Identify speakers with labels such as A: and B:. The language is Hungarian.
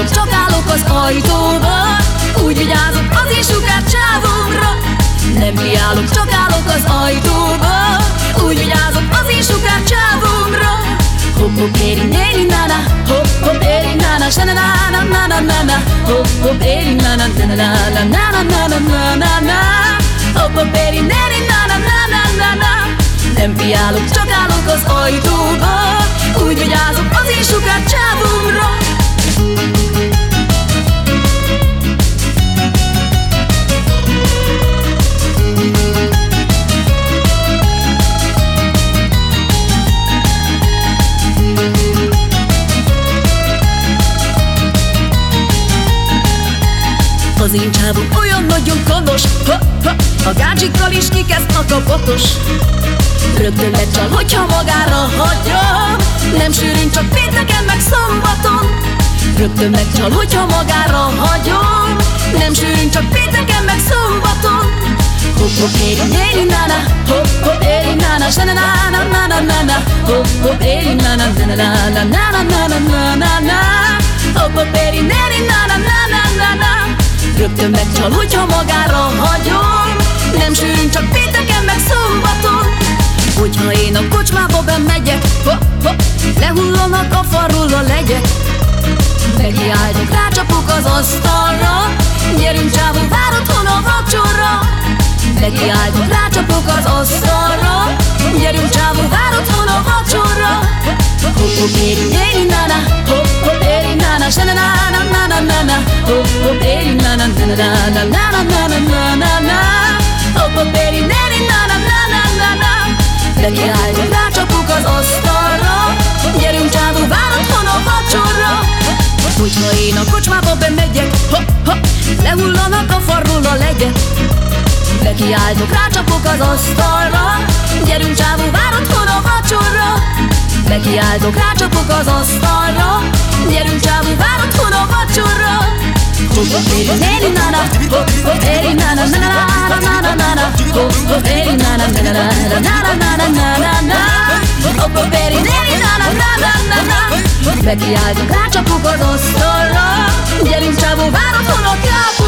A: Biálok, csak állok az ajtóba Úgy vigyázok az is sugár csávomra Nem biálok, csak állok az ajtóba Úgy vigyázok az is sugár csávomra Hopp, hopp, éri, néri, nana Hopp, hopp, éri, nana Sana, na, na, na, na, na, na Hopp, hopp, éri, nana Na, na, na, na, na, na, na, na, na, na Hopp, hopp, éri, néri, nana Na, na, na, na Nem piálok, csak állok az ajtóba Úgy vigyázok az én sugár csávomra Az én csávom olyan nagyon kanos ha, ha, A gácsikkal is kikezd a kapotos Rögtön megcsal, hogyha magára hagyja Nem sűrűn, csak pénteken meg szombaton Rögtön megcsal, hogyha magára hagyom Nem sűrűn, csak pénteken meg szombaton Hopp, hopp, éri, éri, nana Hopp, hopp, éri, nana Sana, na, na, na, na, na, na Hopp, hopp, éri, nana Na, na, na, Rögtön megcsal, hogyha magára hagyom. Nem sűrűn, csak pénteken meg szombaton. Hogyha én a kocsmába bemegyek ha, ha, Lehullanak a farról a legyek Nekiálltok, rácsapok az asztalra. Gyerünk csávó, vár otthon a vacsora Nekiálltok, rácsapok az asztalra. Gyerünk csávó, vár otthon a vacsora Hopp, hopp, nana Hopp, hopp, Na-na-na-na-na-na-na-na Gyerünk csávó, várod hon a vacsorra kocsmába bemegyek Ho-ho, lehullanak a farról a legyek De kiáltok, rácsapok az asztalra. Gyerünk csávó, várod hon a vacsorra. Nekiáldok, rácsapok az asztalra. Gyerünk csávó, várod hon a vacsorra. Vecchi altro braccio, cucolo, stolo Vieni in ciabu, vado con lo capo